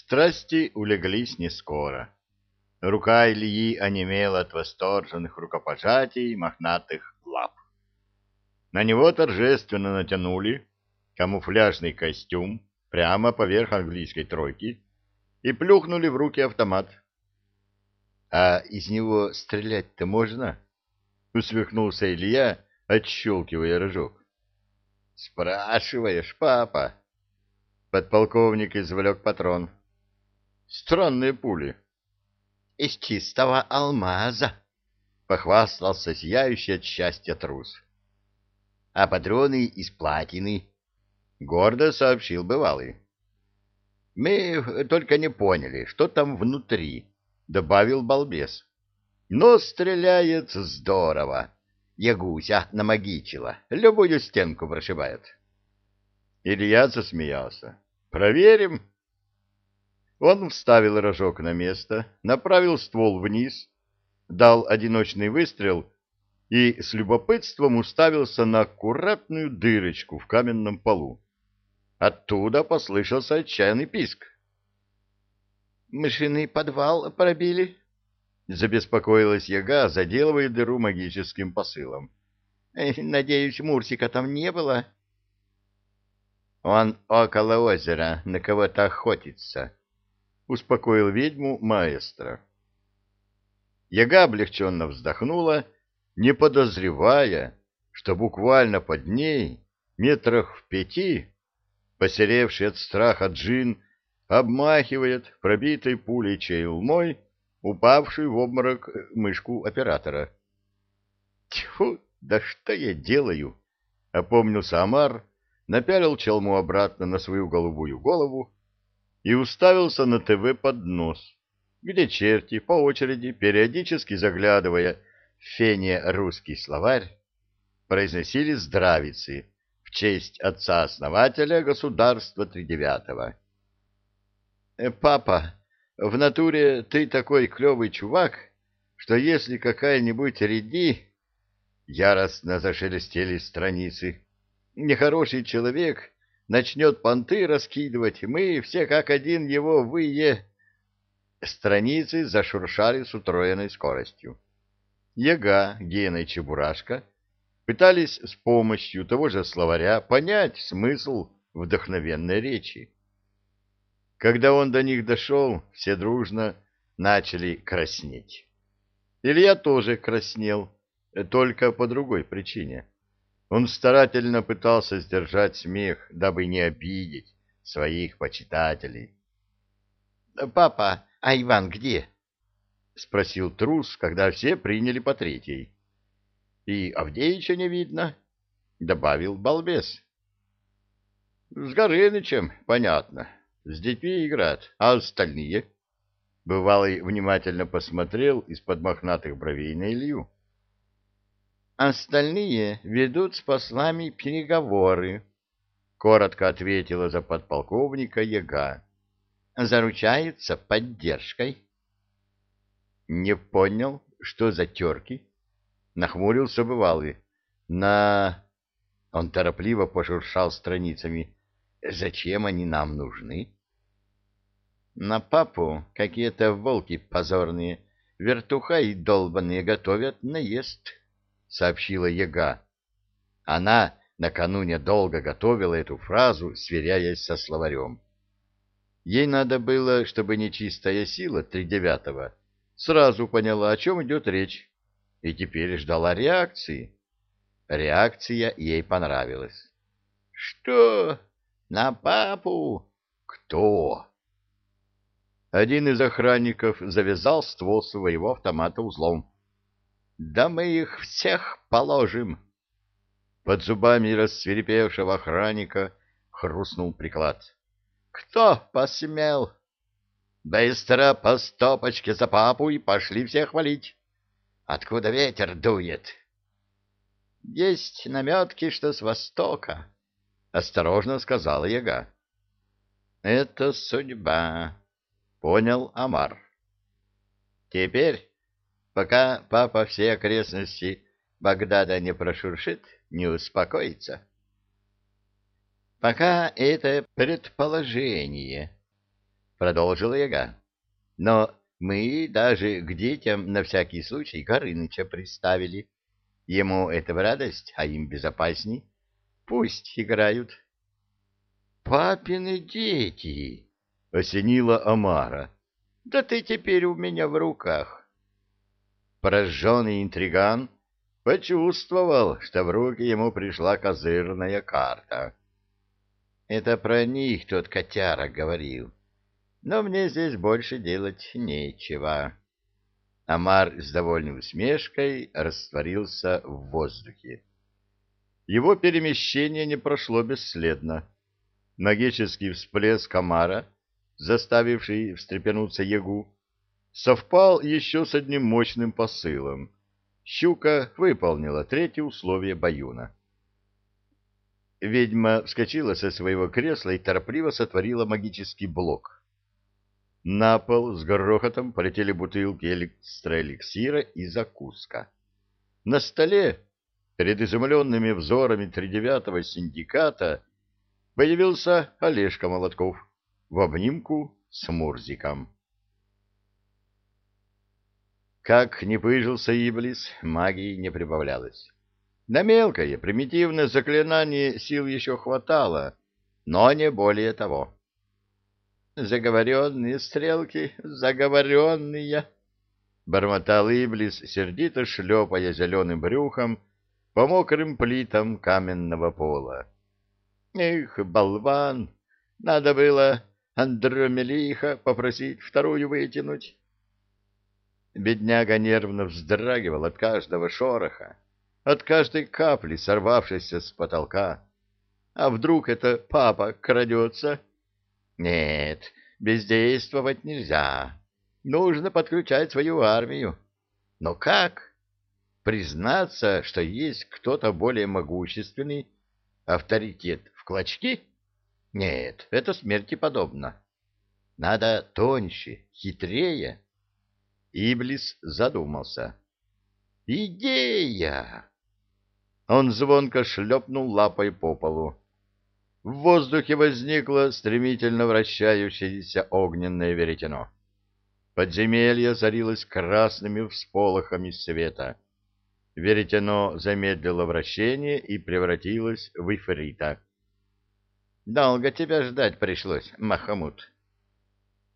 Страсти улеглись не скоро. Рука Ильи онемела от восторженных рукопожатий мохнатых лап. На него торжественно натянули камуфляжный костюм прямо поверх английской тройки и плюхнули в руки автомат. — А из него стрелять-то можно? — усмехнулся Илья, отщелкивая рожок. — Спрашиваешь, папа? Подполковник извлек патрон. — Странные пули. — Из чистого алмаза, — похвастался сияющий от счастья трус. — А патроны из платины, — гордо сообщил бывалый. — Мы только не поняли, что там внутри, — добавил балбес. — Но стреляет здорово. Ягуся намагичила, любую стенку прошибает. Илья засмеялся. — Проверим. Он вставил рожок на место, направил ствол вниз, дал одиночный выстрел и с любопытством уставился на аккуратную дырочку в каменном полу. Оттуда послышался отчаянный писк. «Мышиный подвал пробили?» — забеспокоилась яга, заделывая дыру магическим посылом. «Надеюсь, Мурсика там не было?» «Он около озера на кого-то охотится», — успокоил ведьму маэстро. Яга облегченно вздохнула, не подозревая, что буквально под ней, метрах в пяти, посеревший от страха джин обмахивает пробитой пулей чейлмой упавшую в обморок мышку оператора. «Тьфу, да что я делаю?» — опомнился Амар, напялил челму обратно на свою голубую голову и уставился на ТВ под нос, где черти по очереди, периодически заглядывая в фене русский словарь, произносили здравицы — в честь отца-основателя государства Тридевятого. Э, «Папа, в натуре ты такой клевый чувак, что если какая-нибудь реди...» Яростно зашелестели страницы. «Нехороший человек начнет понты раскидывать, мы все как один его вые...» Страницы зашуршали с утроенной скоростью. Яга, Гена и Чебурашка пытались с помощью того же словаря понять смысл вдохновенной речи. Когда он до них дошел, все дружно начали краснеть. Илья тоже краснел, только по другой причине. Он старательно пытался сдержать смех, дабы не обидеть своих почитателей. — Папа, а Иван где? — спросил трус, когда все приняли по третьей. И Авдеича не видно, — добавил балбес. — С Горынычем, понятно, с детьми играть, а остальные? Бывалый внимательно посмотрел из-под мохнатых бровей на Илью. — Остальные ведут с послами переговоры, — коротко ответила за подполковника Яга. — Заручаются поддержкой. — Не понял, что за терки? — Нахмурился бывалый. На... Он торопливо пошуршал страницами. Зачем они нам нужны? На папу какие-то волки позорные, вертуха и долбаные готовят наезд, — сообщила яга. Она накануне долго готовила эту фразу, сверяясь со словарем. Ей надо было, чтобы нечистая сила тридевятого сразу поняла, о чем идет речь и теперь ждала реакции. Реакция ей понравилась. — Что? На папу? Кто? Один из охранников завязал ствол своего автомата узлом. — Да мы их всех положим! Под зубами рассверепевшего охранника хрустнул приклад. — Кто посмел? — Быстро по стопочке за папу и пошли всех валить. Откуда ветер дует? — Есть наметки, что с востока, — осторожно сказала яга. — Это судьба, — понял Амар. — Теперь, пока папа все окрестности Багдада не прошуршит, не успокоится. — Пока это предположение. продолжила яга. Но мы даже к детям на всякий случай Горыныча приставили. Ему это в радость, а им безопасней. Пусть играют. — Папины дети! — осенила Амара. — Да ты теперь у меня в руках. Пораженный интриган почувствовал, что в руки ему пришла козырная карта. Это про них тот котяра говорил. Но мне здесь больше делать нечего. Амар с довольной усмешкой растворился в воздухе. Его перемещение не прошло бесследно. Магический всплеск Амара, заставивший встрепенуться Ягу, совпал еще с одним мощным посылом. Щука выполнила третье условие Баюна. Ведьма вскочила со своего кресла и торопливо сотворила магический блок. На пол с грохотом полетели бутылки электроэликсира и закуска. На столе, перед изумленными взорами тридевятого синдиката, появился Олежка Молотков в обнимку с Мурзиком. Как не пыжился Иблис, магии не прибавлялось. На мелкое, примитивное заклинание сил еще хватало, но не более того. «Заговоренные стрелки, заговоренные!» — бормотал Иблис, сердито шлепая зеленым брюхом по мокрым плитам каменного пола. «Эх, болван! Надо было Андромелиха попросить вторую вытянуть!» Бедняга нервно вздрагивал от каждого шороха, от каждой капли, сорвавшейся с потолка. А вдруг это папа крадется? Нет, бездействовать нельзя. Нужно подключать свою армию. Но как? Признаться, что есть кто-то более могущественный, авторитет в клочки? Нет, это смерти подобно. Надо тоньше, хитрее. Иблис задумался. «Идея!» Он звонко шлепнул лапой по полу. В воздухе возникло стремительно вращающееся огненное веретено. Подземелье зарилось красными всполохами света. Веретено замедлило вращение и превратилось в ифрита. «Долго тебя ждать пришлось, Махамуд».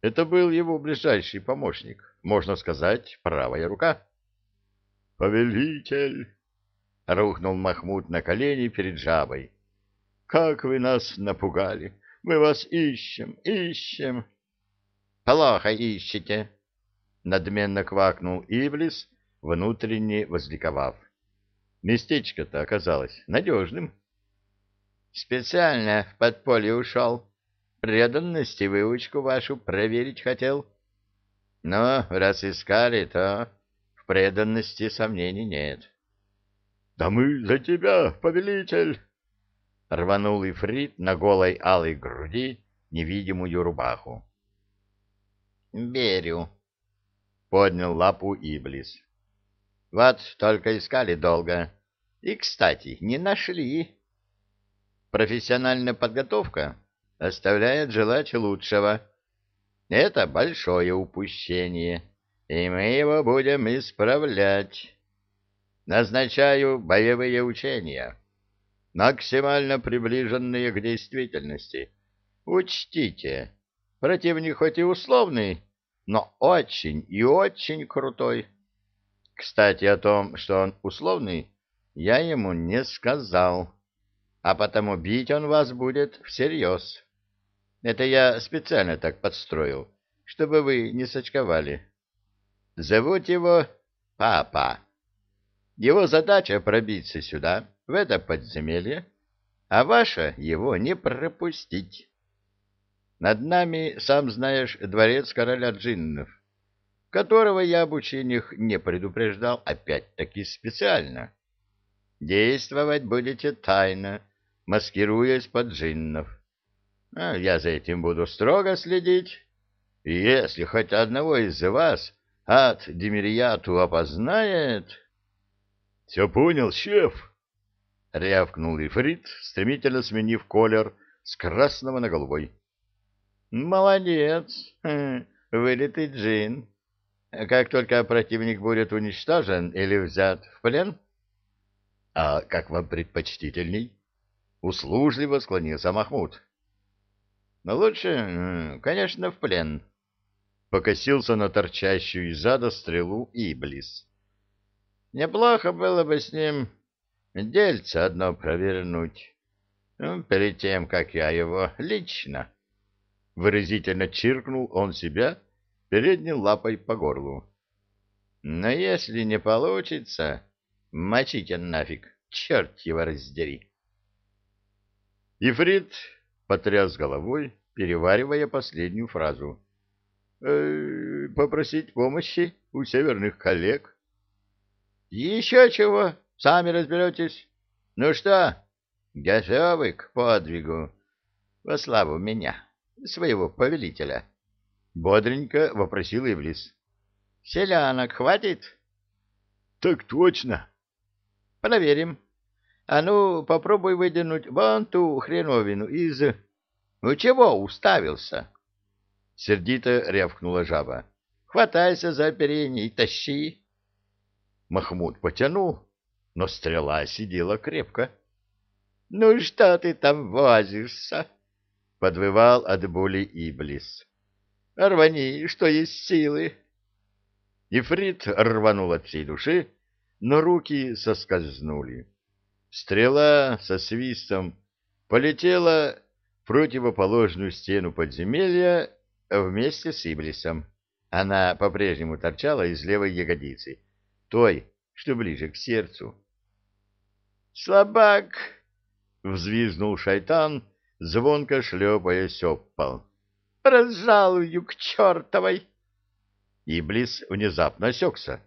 Это был его ближайший помощник, можно сказать, правая рука. «Повелитель!» — рухнул Махмуд на колени перед жабой. «Как вы нас напугали! Мы вас ищем, ищем!» «Плохо ищете!» — надменно квакнул Иблис, внутренне возликовав. Местечко-то оказалось надежным. «Специально в подполье ушел. Преданность и выучку вашу проверить хотел. Но раз искали, то в преданности сомнений нет». Да мы за тебя, повелитель! Рванул Ифрит на голой алой груди невидимую рубаху. Берю. Поднял лапу Иблис. Вот только искали долго. И, кстати, не нашли. Профессиональная подготовка оставляет желать лучшего. Это большое упущение, и мы его будем исправлять. Назначаю боевые учения, максимально приближенные к действительности. Учтите, противник хоть и условный, но очень и очень крутой. Кстати, о том, что он условный, я ему не сказал, а потому бить он вас будет всерьез. Это я специально так подстроил, чтобы вы не сочковали. Зовут его Папа. Его задача пробиться сюда, в это подземелье, а ваша его не пропустить. Над нами, сам знаешь, дворец короля джиннов, которого я об учениях не предупреждал опять-таки специально. Действовать будете тайно, маскируясь под джиннов. А я за этим буду строго следить. И если хоть одного из вас от Демирьяту опознает... — Все понял, шеф? — рявкнул Ифрит, стремительно сменив колер с красного на голубой. — Молодец, вылитый джин. Как только противник будет уничтожен или взят в плен? А как вам предпочтительней? Услужливо склонился Махмуд. Ну, лучше, конечно, в плен. Покосился на торчащую из зада стрелу Иблис. Неплохо было бы с ним дельце одно провернуть. Ну, перед тем, как я его лично. Выразительно чиркнул он себя передней лапой по горлу. Но если не получится, мочите нафиг, черт его раздери. Ифрит потряс головой, переваривая последнюю фразу. «Э, «Попросить помощи у северных коллег?» «Еще чего? Сами разберетесь. Ну что, готовы к подвигу во славу меня, своего повелителя?» Бодренько вопросил Ивлис. «Селянок хватит?» «Так точно!» «Проверим. А ну, попробуй вытянуть вон ту хреновину из... Ну чего уставился?» Сердито рявкнула жаба. «Хватайся за оперение и тащи!» Махмуд потянул, но стрела сидела крепко. — Ну что ты там возишься? — подвывал от боли Иблис. — Рвани, что есть силы. Ифрит рванул от всей души, но руки соскользнули. Стрела со свистом полетела в противоположную стену подземелья вместе с Иблисом. Она по-прежнему торчала из левой ягодицы той, что ближе к сердцу. «Слабак!» — взвизнул шайтан, звонко шлепаясь об пол. «Разжалую к чертовой!» Иблис внезапно осекся.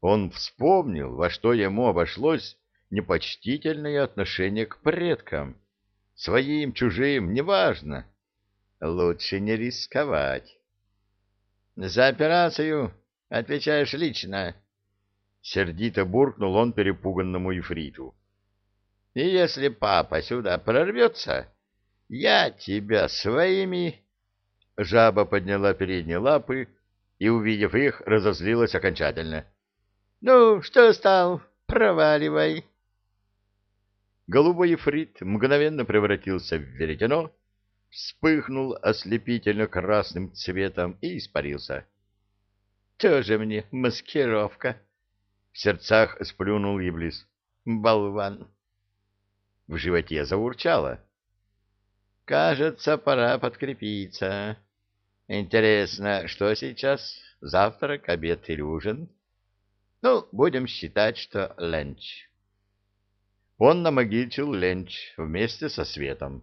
Он вспомнил, во что ему обошлось непочтительное отношение к предкам. Своим, чужим, неважно. Лучше не рисковать. — За операцию отвечаешь лично, Сердито буркнул он перепуганному ифриту. — И если папа сюда прорвется, я тебя своими... Жаба подняла передние лапы и, увидев их, разозлилась окончательно. — Ну, что стал? Проваливай. Голубой ифрит мгновенно превратился в веретено, вспыхнул ослепительно красным цветом и испарился. — Тоже мне маскировка. В сердцах сплюнул Иблис. Болван. В животе заурчало. Кажется, пора подкрепиться. Интересно, что сейчас? Завтрак, обед или ужин? Ну, будем считать, что ленч. Он намагичил ленч вместе со светом.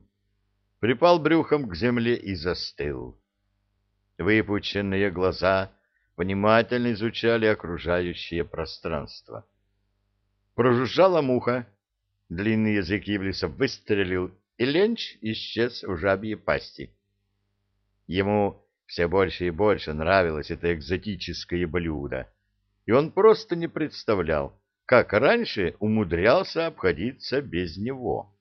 Припал брюхом к земле и застыл. Выпученные глаза внимательно изучали окружающее пространство. Прожужжала муха, длинный язык Иблиса выстрелил, и ленч исчез в жабьей пасти. Ему все больше и больше нравилось это экзотическое блюдо, и он просто не представлял, как раньше умудрялся обходиться без него.